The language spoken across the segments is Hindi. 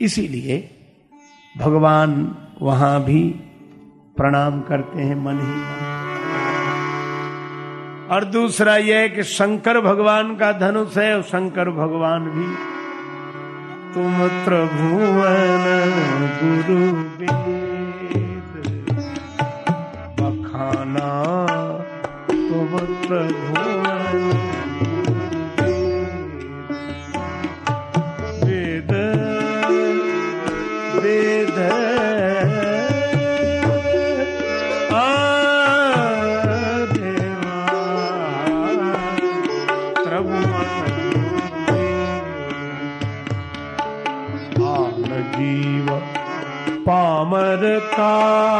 इसीलिए भगवान वहाँ भी प्रणाम करते हैं मन ही मन। और दूसरा यह कि शंकर भगवान का धनुष है और शंकर भगवान भी। तुम त्रिभुवन गुरु बखाना तुम त्रिभुवन। Tchau.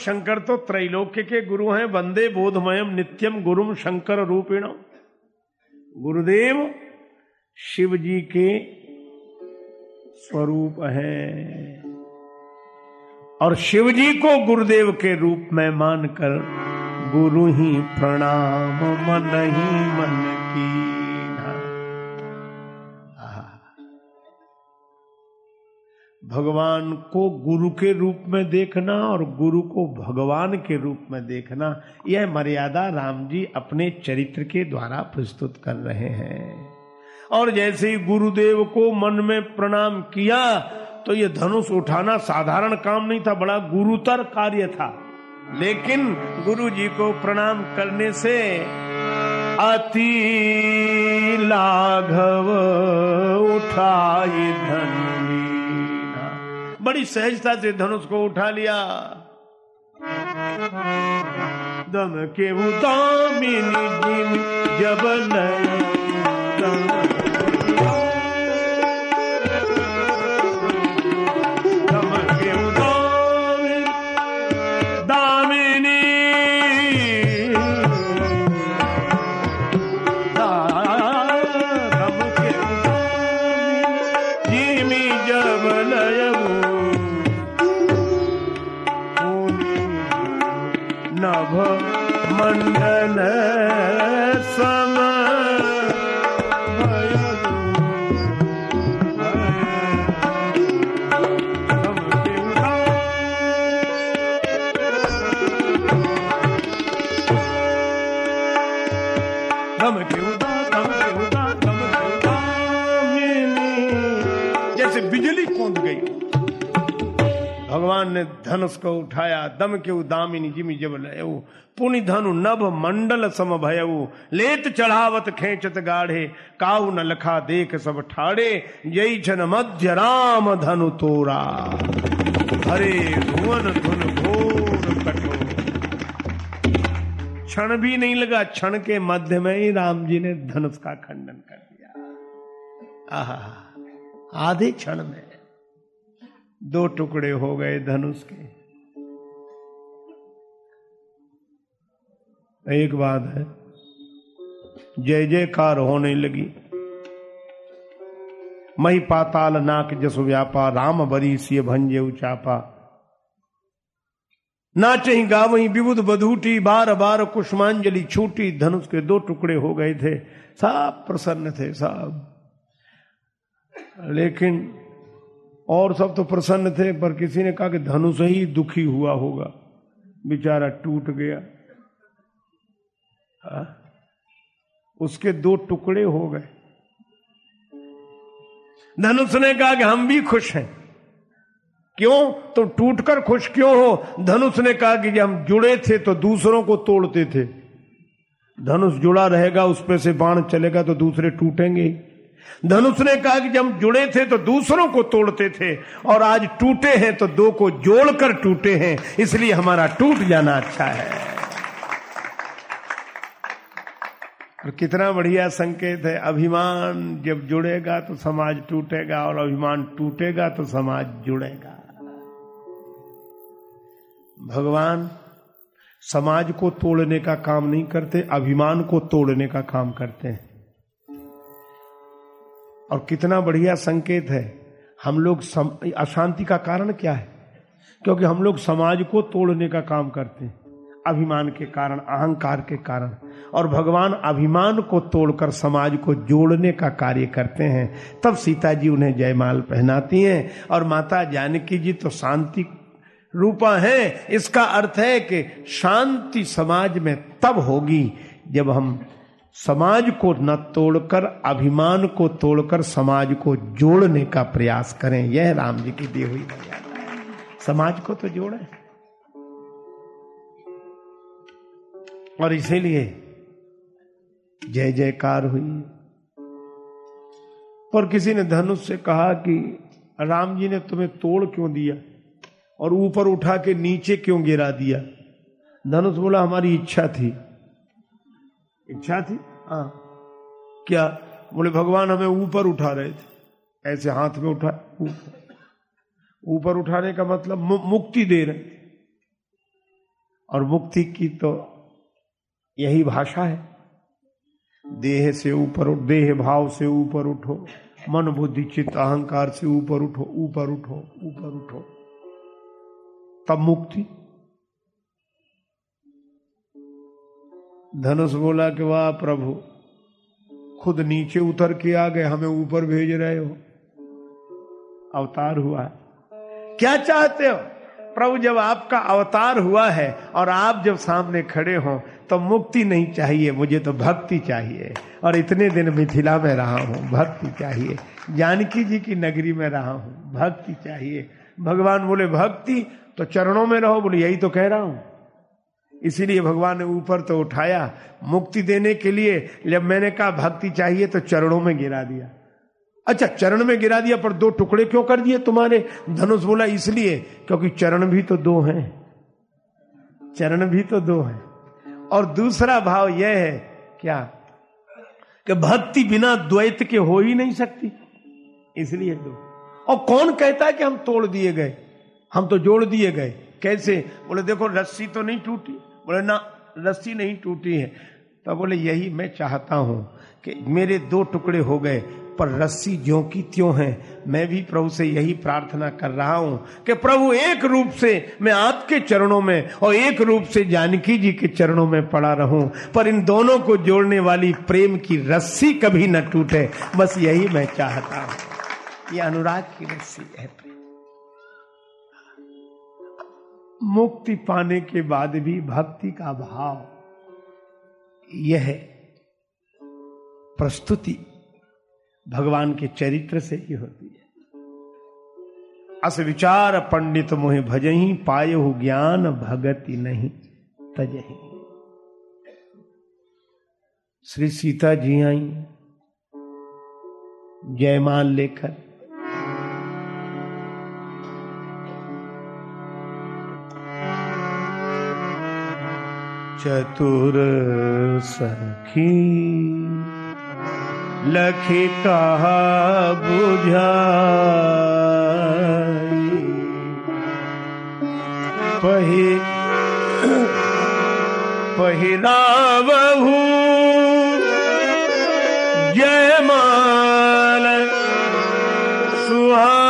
शंकर तो त्रैलोक्य के गुरु हैं। वंदे बोधमयम नित्यम गुरुम शंकर रूपिण। गुरुदेव शिव जी के स्वरूप है। और शिव जी को गुरुदेव के रूप में मानकर गुरु ही प्रणाम, मन ही मन की। भगवान को गुरु के रूप में देखना और गुरु को भगवान के रूप में देखना, यह मर्यादा राम जी अपने चरित्र के द्वारा प्रस्तुत कर रहे हैं। और जैसे ही गुरुदेव को मन में प्रणाम किया तो ये धनुष उठाना साधारण काम नहीं था, बड़ा गुरुतर कार्य था। लेकिन गुरु जी को प्रणाम करने से अति लाघव उठाई धनुलीना बड़ी सहजता से धनुष को उठा लिया। दम के उदामिनी जब लय मंडल धनुष को उठाया, दम के उदामिनी जिमि जब लयऊ पुनि धनु नभ मंडल सम भयऊ। लेत चढ़ावत खेचत गाढ़े, काऊ न लखा देख सब ठाड़े। यही छन मध्य राम धनु तोरा। हरे भुवन धुन घोर कठोर क्षण भी नहीं लगा, क्षण के मध्य में ही राम जी ने धनुष का खंडन कर दिया। आहा, आधे क्षण में। दो टुकड़े हो गए धनुष के। एक बात है, जय जयकार होने लगी। मही पाताल नाक जस व्यापा, राम बरी सिय भंजे उचापा। नाचही गावही विबुध बधूटी, बार बार कुष्मांजलि छूटी। धनुष के दो टुकड़े हो गए थे सब प्रसन्न थे सब लेकिन और सब तो प्रसन्न थे, पर किसी ने कहा कि धनुष ही दुखी हुआ होगा। बेचारा टूट गया। हा? उसके दो टुकड़े हो गए। धनुष ने कहा कि हम भी खुश हैं। क्यों? तो टूटकर खुश क्यों हो? धनुष ने कहा कि हम जुड़े थे तो दूसरों को तोड़ते थे। धनुष जुड़ा रहेगा, उस पे से बाण चलेगा तो दूसरे टूटेंगे ही। धनुष ने कहा कि जब जुड़े थे तो दूसरों को तोड़ते थे, और आज टूटे हैं तो दो को जोड़कर टूटे हैं, इसलिए हमारा टूट जाना अच्छा है। और कितना बढ़िया संकेत है, अभिमान जब जुड़ेगा तो समाज टूटेगा, और अभिमान टूटेगा तो समाज जुड़ेगा। भगवान समाज को तोड़ने का काम नहीं करते, अभिमान को तोड़ने का काम करते हैं। और कितना बढ़िया संकेत है। हम लोग अशांति का कारण क्या है? क्योंकि हम लोग समाज को तोड़ने का काम करते हैं। अभिमान के कारण, अहंकार के कारण। और भगवान अभिमान को तोड़कर समाज को जोड़ने का कार्य करते हैं। तब सीता जी उन्हें जयमाल पहनाती हैं। और माता जानकी जी तो शांति रूपा है। इसका अर्थ है कि शांति समाज में तब होगी जब हम समाज को न तोड़कर, अभिमान को तोड़कर समाज को जोड़ने का प्रयास करें। यह राम जी की दी हुई समाज को तो जोड़े। और इसीलिए जय जयकार हुई। और किसी ने धनुष से कहा कि राम जी ने तुम्हें तोड़ क्यों दिया? और ऊपर उठा के नीचे क्यों गिरा दिया? धनुष बोला, हमारी इच्छा थी। इच्छा थी हाँ। क्या बोले भगवान हमें ऊपर उठा रहे थे। ऐसे हाथ में उठा ऊपर। उठाने का मतलब मुक्ति दे रहे और मुक्ति की तो यही भाषा है। देह से ऊपर उठ देह भाव से ऊपर उठो मन बुद्धि चित्त अहंकार से ऊपर उठो ऊपर उठो ऊपर उठो। तब मुक्ति। धनुष बोला कि वाह प्रभु, खुद नीचे उतर के आ गए, हमें ऊपर भेज रहे हो। अवतार हुआ। है क्या चाहते हो? प्रभु, जब आपका अवतार हुआ है और आप जब सामने खड़े हो तो मुक्ति नहीं चाहिए, मुझे तो भक्ति चाहिए। और इतने दिन मिथिला में रहा हूँ, भक्ति चाहिए। जानकी जी की नगरी में रहा हूँ, भक्ति चाहिए। भगवान बोले, भक्ति तो चरणों में रहो, बोले, यही तो कह रहा हूँ। इसीलिए भगवान ने ऊपर तो उठाया, मुक्ति देने के लिए जब मैंने कहा भक्ति चाहिए तो चरणों में गिरा दिया। अच्छा चरण में गिरा दिया, पर दो टुकड़े क्यों कर दिए तुम्हारे? धनुष बोला, इसलिए क्योंकि चरण भी तो दो हैं। चरण भी तो दो हैं। और दूसरा भाव यह है, क्या? कि भक्ति बिना द्वैत के हो ही नहीं सकती, इसलिए दो। और कौन कहता है कि हम तोड़ दिए गए? हम तो जोड़ दिए गए। कैसे? बोले, देखो, रस्सी तो नहीं टूटी। बोले, ना, रस्सी नहीं टूटी है। तो बोले, यही मैं चाहता हूँ कि मेरे दो टुकड़े हो गए, पर रस्सी ज्यो की त्यों है। मैं भी प्रभु से यही प्रार्थना कर रहा हूँ कि प्रभु एक रूप से मैं आपके चरणों में और एक रूप से जानकी जी के चरणों में पड़ा रहूँ। पर इन दोनों को जोड़ने वाली प्रेम की रस्सी कभी न टूटे। बस यही मैं चाहता हूँ। ये अनुराग की रस्सी है प्रेम। मुक्ति पाने के बाद भी भक्ति का भाव। यह प्रस्तुति भगवान के चरित्र से ही होती है। अस विचार पंडित मोह भजही हो ज्ञान भगति नहीं तजही। श्री सीता जी आई जयमान लेकर चतुर सखी। लखी कहा पही पहिरावहू। जयमाल सुहा सुहा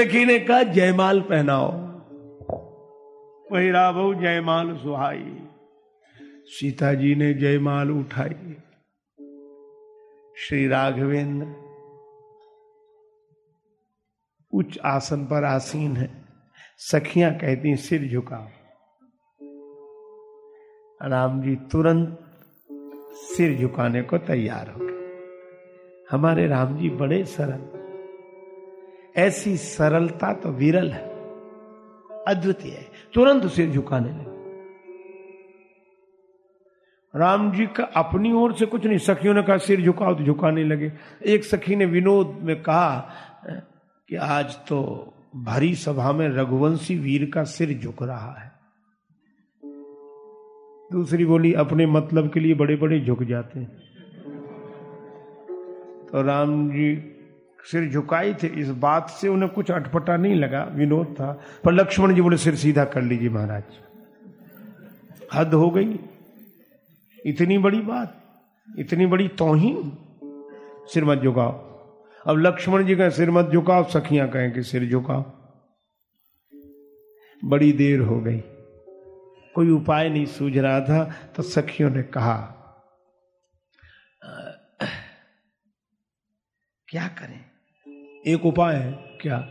सखी ने कहा, जयमाल पहनाओ। पहिरा बहु जयमाल सुहाई। सीता जी ने जयमाल उठाई। श्री राघवेंद्र, उच्च आसन पर आसीन है। सखियाँ कहती सिर झुकाओ। राम जी तुरंत सिर झुकाने को तैयार हो गए। हमारे राम जी बड़े सरल। ऐसी सरलता तो विरल है। अद्वितीय है। तुरंत सिर झुकाने लगे। राम जी का अपनी ओर से कुछ नहीं, सखियों ने कहा, सिर झुकाओ तो झुकाने लगे। एक सखी ने विनोद में कहा, कि आज तो भरी सभा में रघुवंशी वीर का सिर झुक रहा है। दूसरी बोली, अपने मतलब के लिए बड़े बड़े झुक जाते हैं। तो राम जी सिर झुकाई थे, इस बात से उन्हें कुछ अटपटा नहीं लगा, विनोद था। पर लक्ष्मण जी बोले, सिर सीधा कर लीजिए महाराज। हद हो गई। इतनी बड़ी बात, इतनी बड़ी तोहिन। सिर मत झुकाओ। अब लक्ष्मण जी कहें, सिर मत झुकाओ, सखियाँ कहें कि सिर झुकाओ। बड़ी देर हो गई। कोई उपाय नहीं सूझ रहा था तो सखियों ने कहा क्या करें? एक उपाय है, क्या?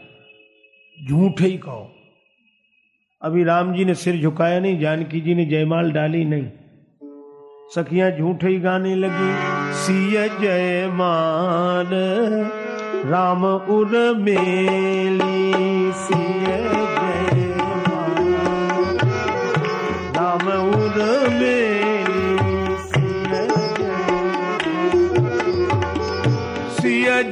झूठे ही कहो। अभी राम जी ने सिर झुकाया नहीं, जानकी जी ने जयमाल डाली नहीं। सखियाँ झूठे ही गाने लगी, सिय जयमाल, राम उर मेली, सिय जयमाल, राम उर मेली, सिय सिय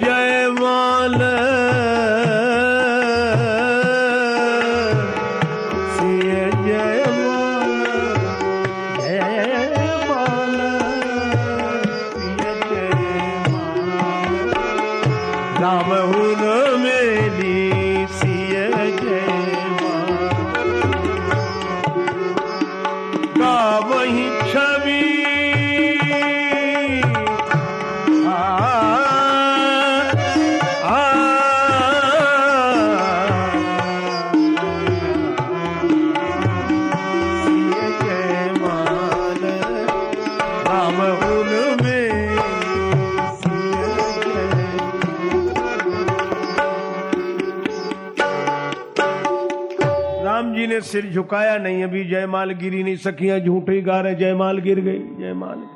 ने झुकाया नहीं, अभी जयमाल गिरी नहीं, सखियाँ झूठे गा रहे, जयमाल गिर गई, जयमाल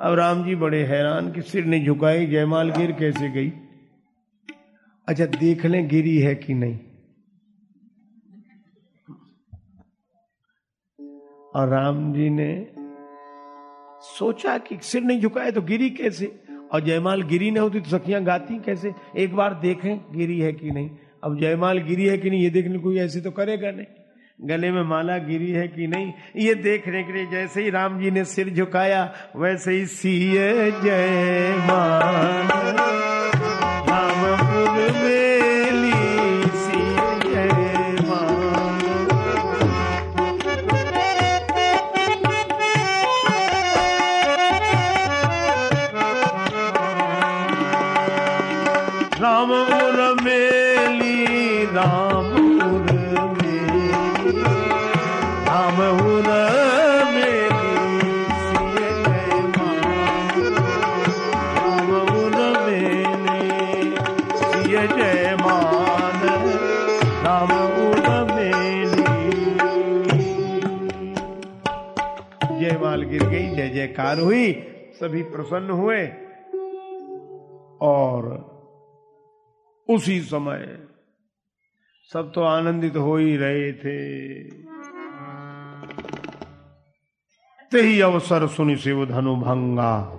अब राम जी बड़े हैरान कि सिर नहीं झुकाई, जयमाल गिर कैसे गई? अच्छा देख लें गिरी है कि नहीं। और राम जी ने सोचा कि सिर नहीं झुकाए तो गिरी कैसे? और जयमाल गिरी नहीं होती तो सखियाँ गाती कैसे? एक बार देखें गिरी है कि नहीं। अब जयमाल गिरी है कि नहीं, ये देखने कोई ऐसे तो करेगा नहीं। गले में माला गिरी है कि नहीं? ये देखने के लिए जैसे ही राम जी ने सिर झुकाया, वैसे ही सीए जयमाल रामपुर जय हुई, सभी प्रसन्न हुए और उसी समय सब तो आनंदित हो ही रहे थे। ते ही अवसर सुनि शिव धनु भंगा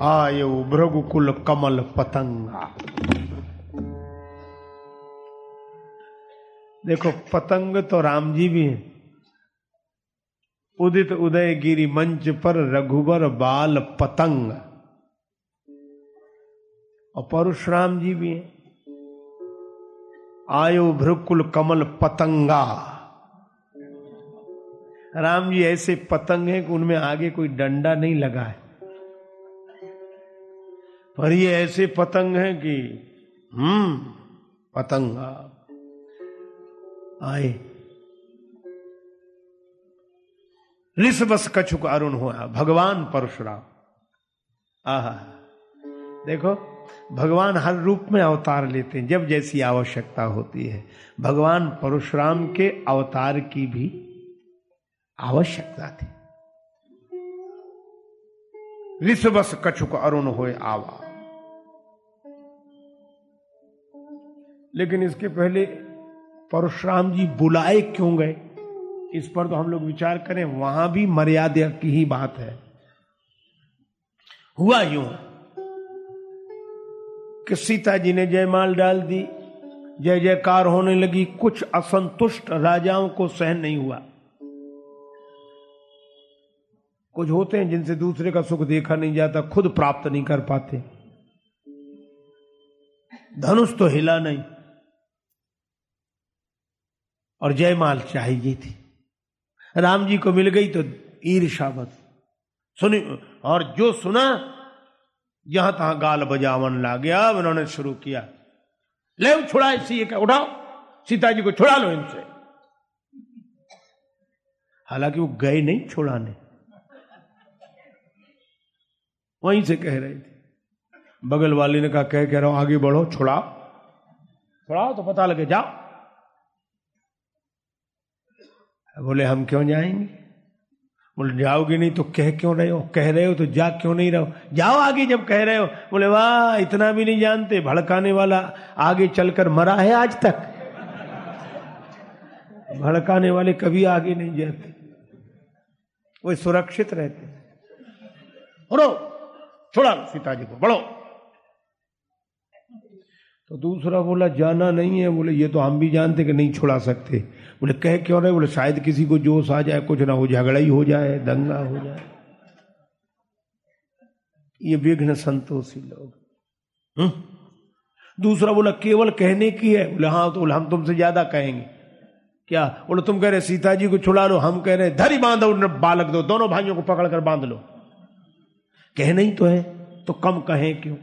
आयो भृगुकुल कमल पतंगा। देखो, पतंग तो राम जी भी हैं। उदित उदय गिरी मंच पर रघुबर बाल पतंग। और परशुराम जी भी हैं। आयो भ्रुकुल कमल पतंगा। राम जी ऐसे पतंग हैं कि उनमें आगे कोई डंडा नहीं लगा है। पर ये ऐसे पतंग हैं कि हम्म पतंगा। आए। ऋषबस कछुक अरुण हुआ, भगवान परशुराम। आह। देखो, भगवान हर रूप में अवतार लेते हैं, जब जैसी आवश्यकता होती है। भगवान परशुराम के अवतार की भी आवश्यकता थी। ऋषबस कछुक अरुण होए आवा। लेकिन इसके पहले परशुराम जी बुलाए क्यों गए? इस पर तो हम लोग विचार करें, वहाँ भी मर्यादा की ही बात है। हुआ यूँ कि सीता जी ने जयमाल डाल दी, जय जयकार होने लगी, कुछ असंतुष्ट राजाओं को सहन नहीं हुआ। कुछ होते हैं जिनसे दूसरे का सुख देखा नहीं जाता, खुद प्राप्त नहीं कर पाते। धनुष तो हिला नहीं, और जयमाल चाहिए थी। राम जी को मिल गई तो ईर्षा बस सुनी, और जो सुना, यहाँ तहां गाल बजावन ला गया उन्होंने शुरू किया। ले छुड़ा इसी का उठाओ। सीता जी को छुड़ा लो इनसे। हालाँकि वो गए नहीं छुड़ाने। वहीं से कह रहे थे। बगल वाले ने कहा, कह कह रहा हूँ, आगे बढ़ो, छुड़ाओ। छुड़ाओ तो पता लगे, जाओ। बोले, हम क्यों जाएँगे? बोले, जाओगे नहीं तो कह क्यों रहे हो? कह रहे हो तो जा क्यों नहीं रहो जाओ आगे जब कह रहे हो। बोले, वाह, इतना भी नहीं जानते। भड़काने वाला आगे चलकर मरा है आज तक। भड़काने वाले कभी आगे नहीं जाते। वो सुरक्षित रहते बढ़ो छोड़ा सीता जी को बढ़ो तो दूसरा बोला, जाना नहीं है। बोले, ये तो हम भी जानते कि नहीं छुड़ा सकते। बोले, कह क्यों रहे? बोले, शायद किसी को जोश आ जाए, कुछ ना हो, झगड़ा ही हो जाए, दंगा हो जाए। ये विघ्न संतोषी लोग। हुँ? दूसरा बोला, केवल कहने की है? बोले हाँ तो बोले, हम तुमसे ज़्यादा कहेंगे। क्या? बोले, तुम कह रहे सीता जी को छुड़ा लो, हम कह रहे धरी बांधो बालक दो, दोनों भाइयों को पकड़कर बाँध लो। कहना ही तो है तो कम कहें क्यों?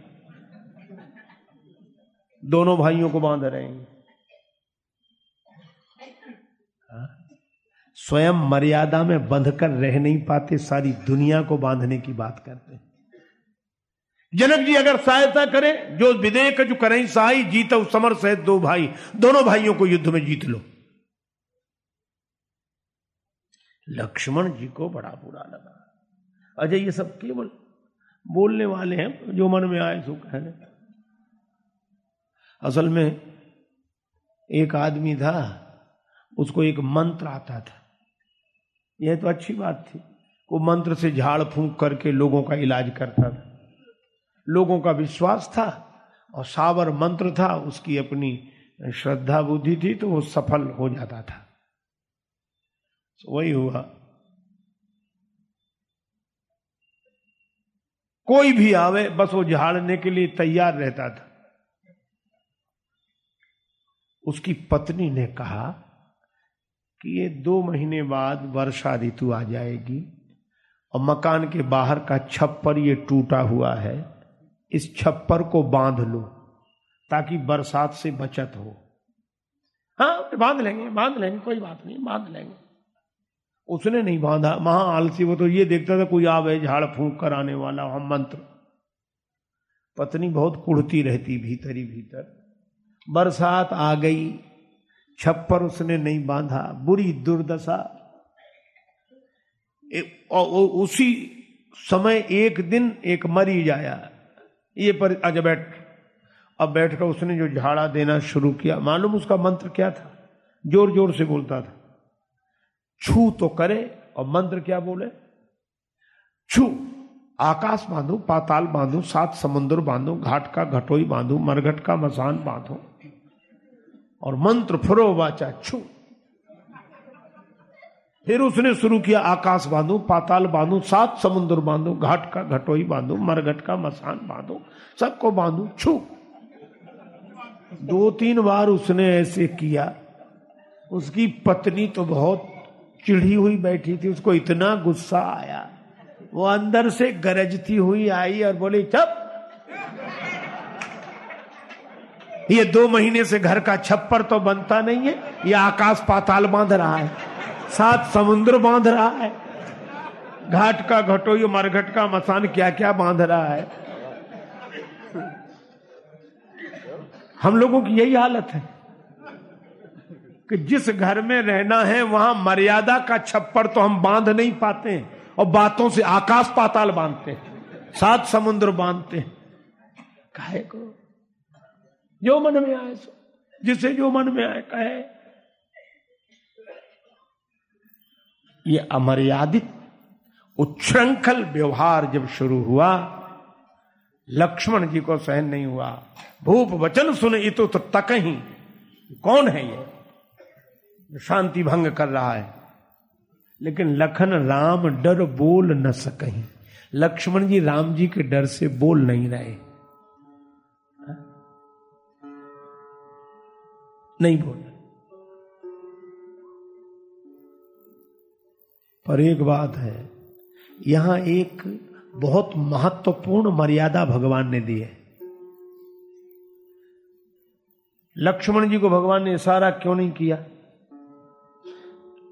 दोनों भाइयों को बाँध रहे हैं। स्वयं मर्यादा में बंधकर रह नहीं पाते, सारी दुनिया को बांधने की बात करते जनक जी, अगर सहायता करें, जो विधेयक जो करें, सहाय जीत, समर सहित दो भाई, दोनों भाइयों को युद्ध में जीत लो। लक्ष्मण जी को बड़ा बुरा लगा। अजय, ये सब केवल बोलने वाले हैं, जो मन में आए, सो कहने असल में एक आदमी था, उसको एक मंत्र आता था। यह तो अच्छी बात थी। वो मंत्र से झाड़ फूंक करके लोगों का इलाज करता था। लोगों का विश्वास था और सावर मंत्र था, उसकी अपनी श्रद्धा बुद्धि थी तो वो सफल हो जाता था। तो वही हुआ। कोई भी आवे, बस वो झाड़ने के लिए तैयार रहता था। उसकी पत्नी ने कहा कि ये दो महीने बाद वर्षा ऋतु आ जाएगी और मकान के बाहर का छप्पर ये टूटा हुआ है। इस छप्पर को बाँध लो ताकि बरसात से बचत हो। हाँ बाँध लेंगे बाँध लेंगे, कोई बात नहीं, बाँध लेंगे। उसने नहीं बांधा महा आलसी वो तो ये देखता था कोई आवे, झाड़ फूंक कर आने वाला, हम मंत्र। पत्नी बहुत कुड़ती रहती भीतर ही भीतर। बरसात आ गई, छप्पर उसने नहीं बांधा, बुरी दुर्दशा। और उसी समय एक दिन एक मरीज़ आया, ये पर आज बैठ, अब बैठकर उसने जो झाड़ा देना शुरू किया, मालूम उसका मंत्र क्या था? ज़ोर ज़ोर से बोलता था, छू तो करे, और मंत्र क्या बोले? छू, आकाश बांधो, पाताल बांधो, सात समुद्र बांधो, घाट का घटोई बांधू, मरघट का मसान बांधो और मंत्र फुरो वाचा छू। फिर उसने शुरू किया, आकाश बांधू, पाताल बांधू, सात समुद्र बांधो, घाट का घटोई बांधू, मरघट का मसान बांधू, सबको बांधू, छू। दो तीन बार उसने ऐसे किया। उसकी पत्नी तो बहुत चिढ़ी हुई बैठी थी, उसको इतना गुस्सा आया। वो अंदर से गरजती हुई आई और बोली, चप! ये दो महीने से घर का छप्पर तो बनता नहीं है, ये आकाश पाताल बाँध रहा है, सात समुद्र बाँध रहा है, घाट का घटो ये मरघट का मसान क्या क्या बाँध रहा है। हम लोगों की यही हालत है कि जिस घर में रहना है, वहाँ मर्यादा का छप्पर तो हम बाँध नहीं पाते हैं और बातों से आकाश पाताल बांधते हैं, सात समुद्र बांधते हैं। काहे को? जो मन में आए सो। जिसे जो मन में आए, कहे। ये अमर्यादित उच्छृंखल व्यवहार जब शुरू हुआ, लक्ष्मण जी को सहन नहीं हुआ। भूप वचन सुन इतो तो तक ही। कौन है ये? शांति भंग कर रहा है। लेकिन लखन राम डर बोल न सकही लक्ष्मण जी राम जी के डर से बोल नहीं रहे। नहीं बोल पर एक बात है, यहाँ एक बहुत महत्वपूर्ण मर्यादा भगवान ने दी है। लक्ष्मण जी को भगवान ने इशारा क्यों नहीं किया?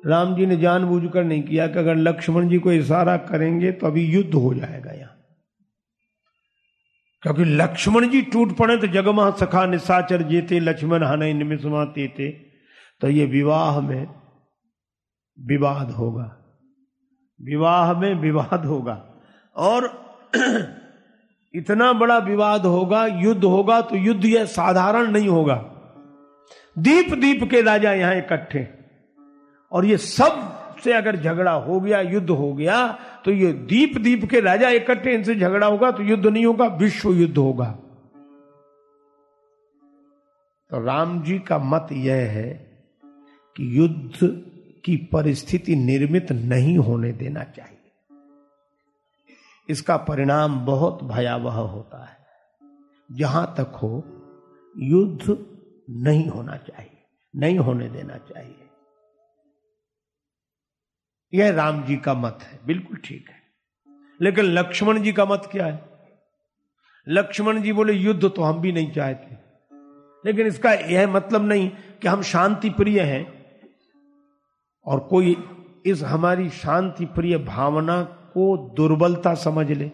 राम जी ने जानबूझकर नहीं किया कि अगर लक्ष्मण जी को इशारा करेंगे तो अभी युद्ध हो जाएगा यहाँ। क्योंकि लक्ष्मण जी टूट पड़े तो जगमा सखा निशाचर जेते, लक्ष्मण हन निमिषमा तेते। तो ये विवाह में विवाद होगा। विवाह में विवाद होगा। और इतना बड़ा विवाद होगा, युद्ध होगा तो युद्ध यह साधारण नहीं होगा। दीप दीप के राजा यहाँ इकट्ठे। और ये सबसे अगर झगड़ा हो गया, युद्ध हो गया तो ये दीप दीप के राजा इकट्ठे इनसे झगड़ा होगा तो युद्ध नहीं होगा, विश्व युद्ध होगा। तो राम जी का मत यह है कि युद्ध की परिस्थिति निर्मित नहीं होने देना चाहिए। इसका परिणाम बहुत भयावह होता है। जहाँ तक हो, युद्ध नहीं होना चाहिए, नहीं होने देना चाहिए। यह राम जी का मत है। बिल्कुल ठीक है। लेकिन लक्ष्मण जी का मत क्या है? लक्ष्मण जी बोले, युद्ध तो हम भी नहीं चाहते। लेकिन इसका यह मतलब नहीं कि हम शांति प्रिय हैं। और कोई इस हमारी शांति प्रिय भावना को दुर्बलता समझ ले।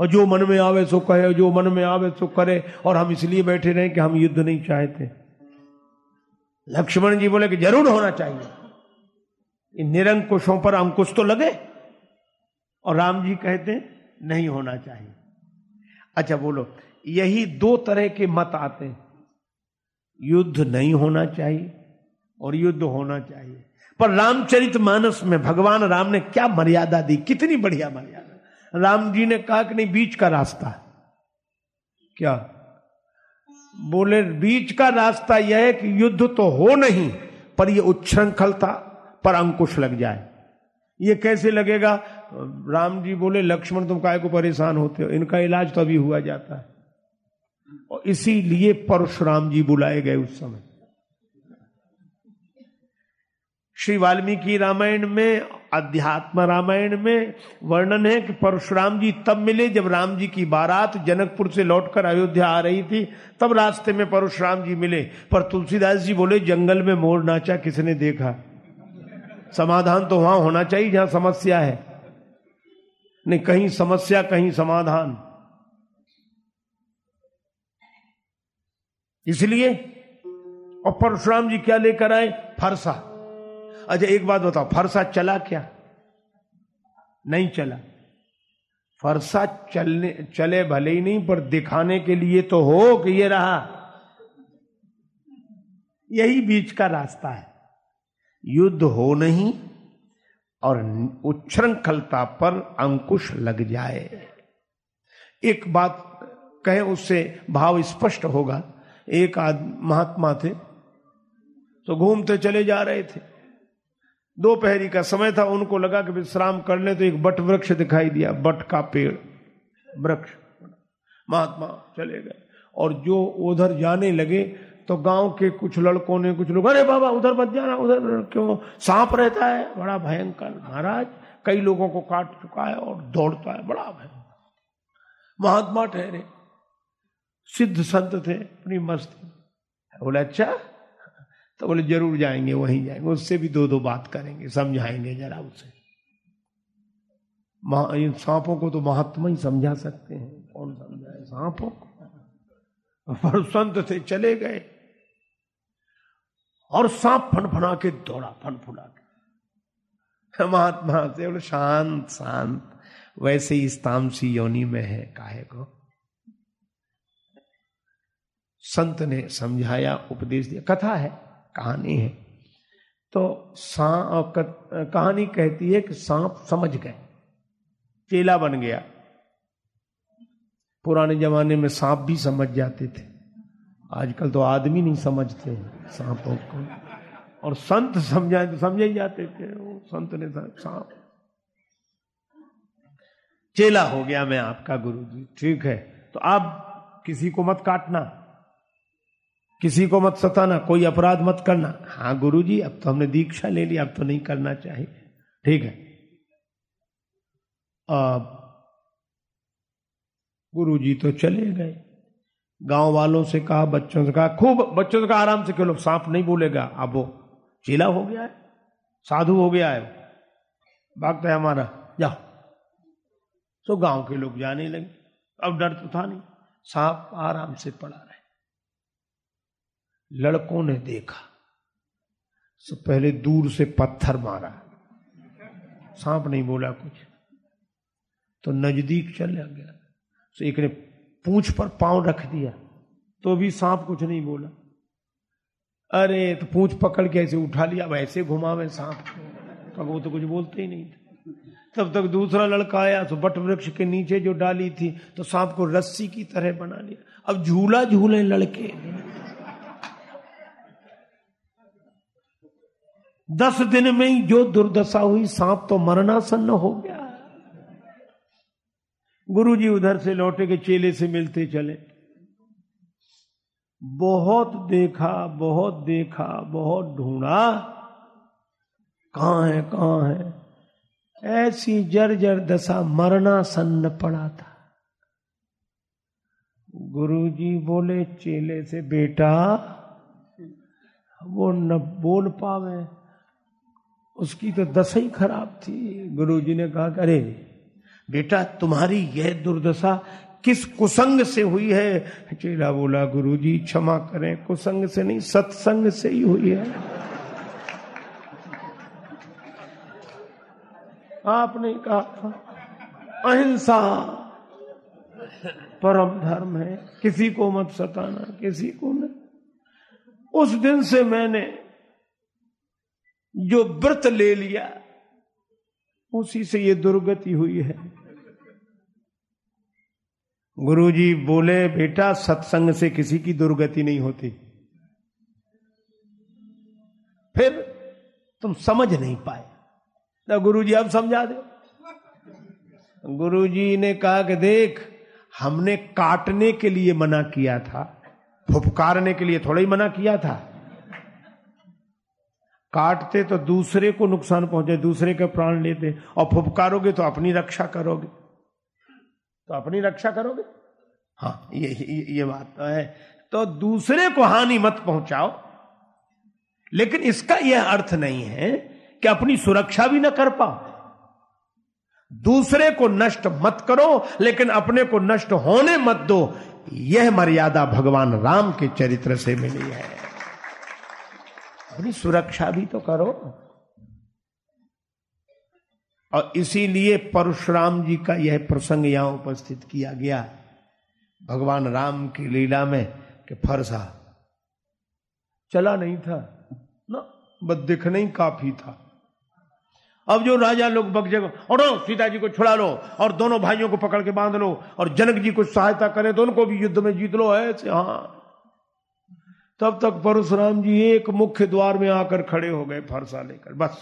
और जो मन में आवे सो कहे, जो मन में आवे सो करे, और हम इसलिए बैठे रहे कि हम युद्ध नहीं चाहते। लक्ष्मण जी बोले कि ज़रूर होना चाहिए। निरंकुशों पर अंकुश तो लगे। और राम जी कहते नहीं होना चाहिए। अच्छा बोलो, यही दो तरह के मत आते हैं। युद्ध नहीं होना चाहिए और युद्ध होना चाहिए। पर रामचरित मानस में भगवान राम ने क्या मर्यादा दी? कितनी बढ़िया मर्यादा। राम जी ने कहा कि नहीं, बीच का रास्ता। क्या? बोले, बीच का रास्ता यह है कि युद्ध तो हो नहीं, पर यह उच्छृंखलता पर अंकुश लग जाए। ये कैसे लगेगा? राम जी बोले, लक्ष्मण, तुम काय को परेशान होते हो? इनका इलाज तो अभी हुआ जाता है। और इसीलिए परशुराम जी बुलाए गए उस समय। श्री वाल्मीकि रामायण में, अध्यात्म रामायण में वर्णन है कि परशुराम जी तब मिले जब राम जी की बारात जनकपुर से लौटकर अयोध्या आ रही थी। तब रास्ते में परशुराम जी मिले। पर तुलसीदास जी बोले, जंगल में मोर नाचा किसने देखा? समाधान तो वहाँ होना चाहिए जहाँ समस्या है। नहीं, कहीं समस्या, कहीं समाधान। इसलिए, और परशुराम जी क्या लेकर आए? फरसा। अच्छा एक बात बताओ, फरसा चला क्या? नहीं चला। फरसा चलने, चले भले ही नहीं, पर दिखाने के लिए तो हो कि ये रहा। यही बीच का रास्ता है। युद्ध हो नहीं और उच्छृंखलता पर अंकुश लग जाए। एक बात कहे, उससे भाव स्पष्ट होगा। एक आद, महात्मा थे तो घूमते चले जा रहे थे। दोपहरी का समय था, उनको लगा कि विश्राम कर ले तो एक बट वृक्ष दिखाई दिया, बट का पेड़, वृक्ष। महात्मा चले गए और जो उधर जाने लगे तो गाँव के कुछ लड़कों ने कुछ लोग, अरे बाबा, उधर मत जाना, उधर क्यों? सांप रहता है, बड़ा भयंकर। महाराज, कई लोगों को काट चुका है और दौड़ता है, बड़ा भयंकर। महात्मा ठहरे। सिद्ध संत थे, अपनी मस्ती। बोले अच्छा? तो बोले, ज़रूर जाएँगे, वहीं जाएँगे। उससे भी दो दो बात करेंगे, समझाएँगे जरा उसे। इन सांपों को तो महात्मा ही समझा सकते हैं। कौन समझाए सांपों को? पर संत थे, चले गए। और सांप फनफना के दौड़ा फनफुना के। महात्मा से बोले, शांत शांत, वैसे ही इस तामसी योनि में है काहे को? संत ने समझाया, उपदेश दिया, कथा है, कहानी है। तो सांप कहानी कहती है कि सांप समझ गए, चेला बन गया। पुराने जमाने में सांप भी समझ जाते थे। आजकल तो आदमी नहीं समझते सांपों को। और संत समझाए तो समझे ही जाते थे, वो संत ने सांप। चेला हो गया मैं आपका गुरु जी ठीक है। तो आप किसी को मत काटना, किसी को मत सताना, कोई अपराध मत करना। हाँ गुरु जी अब तो हमने दीक्षा ले ली, अब तो नहीं करना चाहिए। ठीक है। अब गुरु जी तो चले गए। गाँव वालों से कहा, बच्चों से कहा, खूब बच्चों से कहा, आराम से खेलो सांप नहीं बोलेगा? अब वो चीला हो गया है, साधु हो गया है भागता है हमारा, जाओ। तो गाँव के लोग जाने लगे। अब डर तो था नहीं। सांप आराम से पड़ा रहे। लड़कों ने देखा तो पहले दूर से पत्थर मारा। सांप नहीं बोला कुछ। तो नज़दीक चला गया। तो एक ने पूछ पर पाँव रख दिया तो भी सांप कुछ नहीं बोला। अरे तो पूछ पकड़ के ऐसे उठा लिया वैसे घुमावे सांप। तो वो तो कुछ बोलते ही नहीं थे। तब तक दूसरा लड़का आया तो बट वृक्ष के नीचे जो डाली थी तो सांप को रस्सी की तरह बना लिया। अब झूला झूले लड़के। दस दिन में ही जो दुर्दशा हुई, सांप तो मरणासन्न हो गया। गुरुजी उधर से लौटे के चेले से मिलते चले। बहुत देखा बहुत देखा, बहुत ढूंढा। कहाँ है कहाँ है? ऐसी जर्जर दशा मरना सन्न पड़ा था। गुरुजी बोले, चेले से बेटा, वो न बोल पावे। उसकी तो दशा ही खराब थी। गुरुजी ने कहा अरे बेटा, तुम्हारी यह दुर्दशा किस कुसंग से हुई है? चेला बोला, गुरुजी, क्षमा करें, कुसंग से नहीं, सत्संग से ही हुई है। आपने कहा था, अहिंसा परम धर्म है, किसी को मत सताना, किसी को नहीं उस दिन से मैंने जो व्रत ले लिया, उसी से ये दुर्गति हुई है। गुरुजी बोले, बेटा, सत्संग से किसी की दुर्गति नहीं होती। फिर तुम समझ नहीं पाए। तो गुरुजी, अब समझा दे। गुरुजी ने कहा कि देख, हमने काटने के लिए मना किया था, फुपकारने के लिए थोड़ा ही मना किया था। काटते तो दूसरे को नुकसान पहुँचे, दूसरे के प्राण लेते, और फुपकारोगे तो अपनी रक्षा करोगे। तो अपनी रक्षा करोगे? हाँ ये ये, ये बात तो है। तो दूसरे को हानि मत पहुंचाओ। लेकिन इसका यह अर्थ नहीं है कि अपनी सुरक्षा भी ना कर पाओ। दूसरे को नष्ट मत करो लेकिन अपने को नष्ट होने मत दो। यह मर्यादा भगवान राम के चरित्र से मिली है। अपनी सुरक्षा भी तो करो। और इसीलिए परशुराम जी का यह प्रसंग यहाँ उपस्थित किया गया। भगवान राम की लीला में कि फरसा चला नहीं था, ना, बस दिखना ही काफ़ी था। अब जो राजा लोग बग जगह और सीता जी को छुड़ा लो और दोनों भाइयों को पकड़ के बाँध लो और जनक जी को सहायता करें तो उनको भी युद्ध में जीत लो, ऐसे हाँ। तब तक परशुराम जी एक मुख्य द्वार में आकर खड़े हो गए, फरसा लेकर, बस।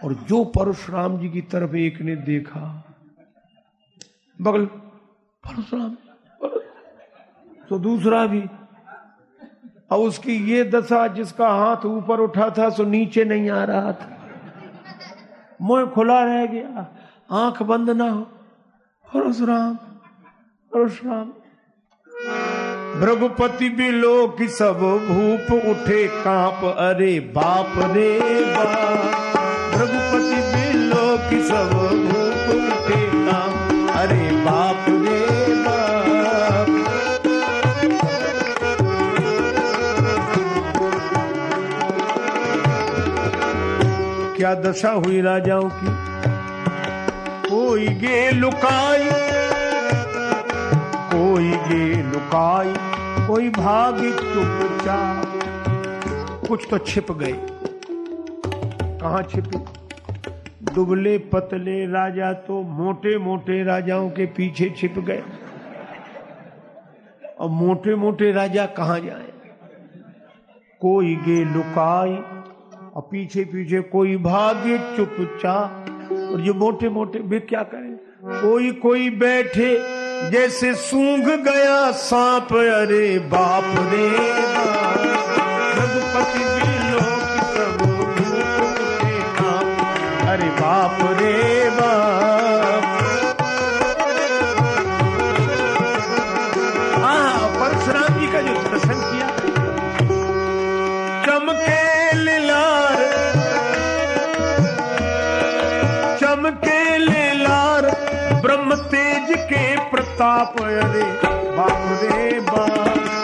और जो परशुराम जी की तरफ़ एक ने देखा, बगल परशुराम तो दूसरा भी, और उसकी ये दशा जिसका हाथ ऊपर उठा था, सो नीचे नहीं आ रहा था। मुँह खुला रह गया, आँख बंद ना हो। परशुराम परशुराम। भृगुपति बिलो की सब भूप उठे, काँप अरे बाप रे बाप। की सब अरे बाप रे क्या दशा हुई राजाओं की? कोई गे लुकाई, कोई गे लुकाई, कोई भाग चुपचाप। कुछ तो छिप गए कहा छिपे? दुबले पतले राजा तो मोटे मोटे राजाओं के पीछे छिप गए। और मोटे मोटे राजा कहाँ जाए? कोई गे लुकाई और पीछे पीछे कोई भागे चुपचाप। और जो मोटे मोटे वे क्या करें? कोई कोई बैठे, जैसे सूंघ गया सांप, अरे बाप रे बाप। लार यदि बाप रे